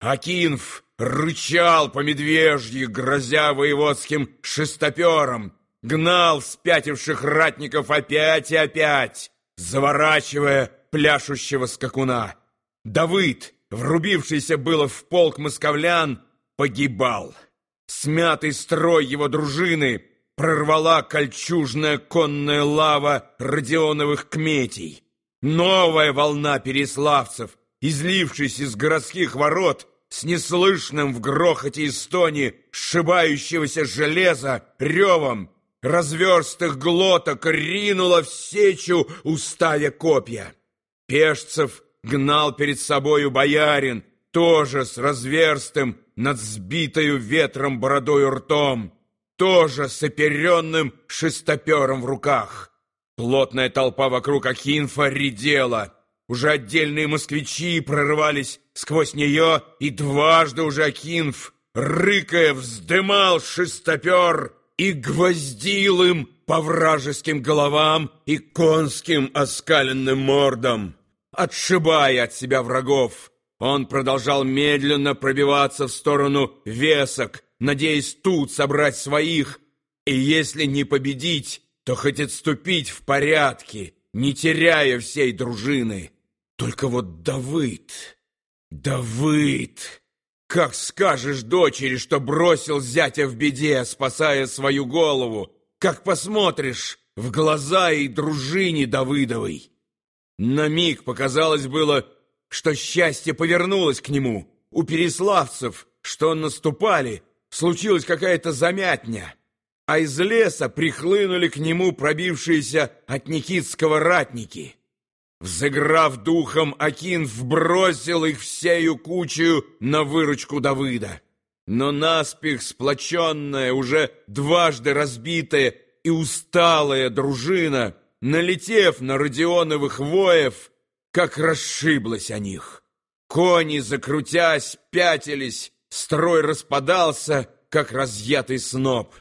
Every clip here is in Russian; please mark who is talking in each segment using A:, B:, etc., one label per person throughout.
A: Акинф рычал по медвежьи, грозя воеводским шестопером, гнал спятивших ратников опять и опять, заворачивая пляшущего скакуна. Давыд, врубившийся было в полк московлян, погибал. Смятый строй его дружины прорвала кольчужная конная лава Родионовых кметей. Новая волна переславцев, излившись из городских ворот, с неслышным в грохоте и стоне сшибающегося железа ревом разверстых глоток ринула в сечу, уставя копья. Пешцев гнал перед собою боярин, тоже с разверстым, над сбитою ветром бородою ртом, тоже с оперенным шестопером в руках. Плотная толпа вокруг Акинфа редела. Уже отдельные москвичи прорывались сквозь нее, и дважды уже Акинф, рыкая, вздымал шестопер и гвоздил им по вражеским головам и конским оскаленным мордам. Отшибая от себя врагов, он продолжал медленно пробиваться в сторону весок, надеясь тут собрать своих, и если не победить, то хоть отступить в порядке, не теряя всей дружины. Только вот Давыд, Давыд, как скажешь дочери, что бросил зятя в беде, спасая свою голову, как посмотришь в глаза и дружине Давыдовой. На миг показалось было, что счастье повернулось к нему. У переславцев, что наступали, случилась какая-то замятня, а из леса прихлынули к нему пробившиеся от Никитского ратники. Взыграв духом, Акин вбросил их всею кучею на выручку Давыда. Но наспех сплоченная, уже дважды разбитая и усталая дружина, налетев на Родионовых воев, как расшиблась о них. Кони, закрутясь, пятились, строй распадался, как разъятый сноп.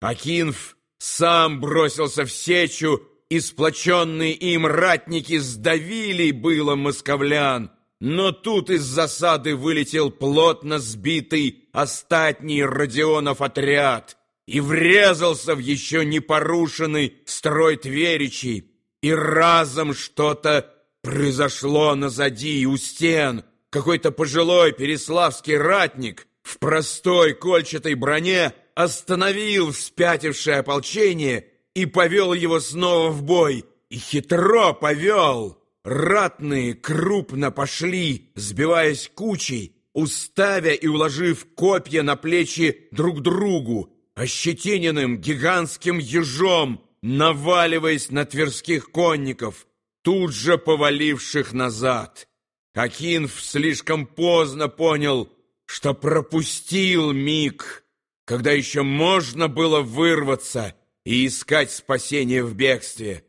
A: Акинф сам бросился в сечу, и сплоченные им ратники сдавили было московлян, но тут из засады вылетел плотно сбитый остатний Родионов отряд и врезался в еще не порушенный строй Тверичей, и разом что-то Произошло назади у стен. Какой-то пожилой переславский ратник в простой кольчатой броне остановил вспятившее ополчение и повел его снова в бой. И хитро повел. Ратные крупно пошли, сбиваясь кучей, уставя и уложив копья на плечи друг другу, ощетиненным гигантским ежом, наваливаясь на тверских конников тут же поваливших назад. Акинф слишком поздно понял, что пропустил миг, когда еще можно было вырваться и искать спасение в бегстве.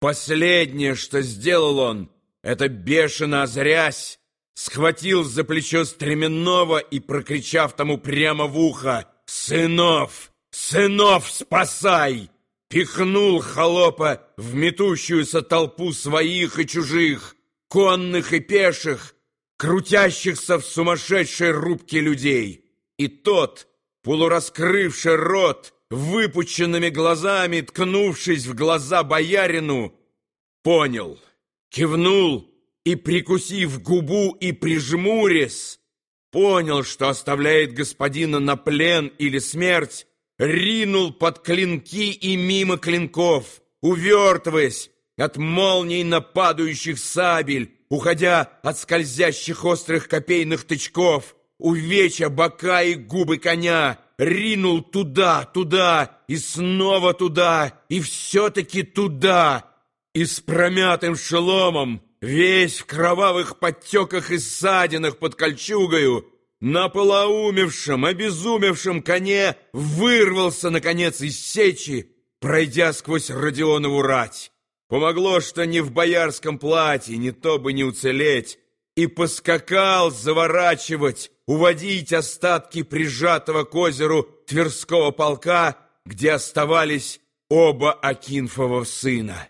A: Последнее, что сделал он, это бешено озрясь, схватил за плечо стременного и, прокричав тому прямо в ухо «Сынов! Сынов, спасай!» пихнул холопа в метущуюся толпу своих и чужих, конных и пеших, крутящихся в сумасшедшей рубке людей. И тот, полураскрывший рот, выпученными глазами, ткнувшись в глаза боярину, понял, кивнул и, прикусив губу и прижмурясь, понял, что оставляет господина на плен или смерть, ринул под клинки и мимо клинков, увертываясь от молний нападающих сабель, уходя от скользящих острых копейных тычков, увеча бока и губы коня, ринул туда, туда и снова туда, и все-таки туда, и с промятым шеломом, весь в кровавых подтеках и ссадинах под кольчугою, на полоумевшем, обезумевшем коне вырвался, наконец, из сечи, пройдя сквозь Родионову рать. Помогло, что не в боярском платье, не то бы не уцелеть, и поскакал заворачивать, уводить остатки прижатого к озеру Тверского полка, где оставались оба Акинфова сына.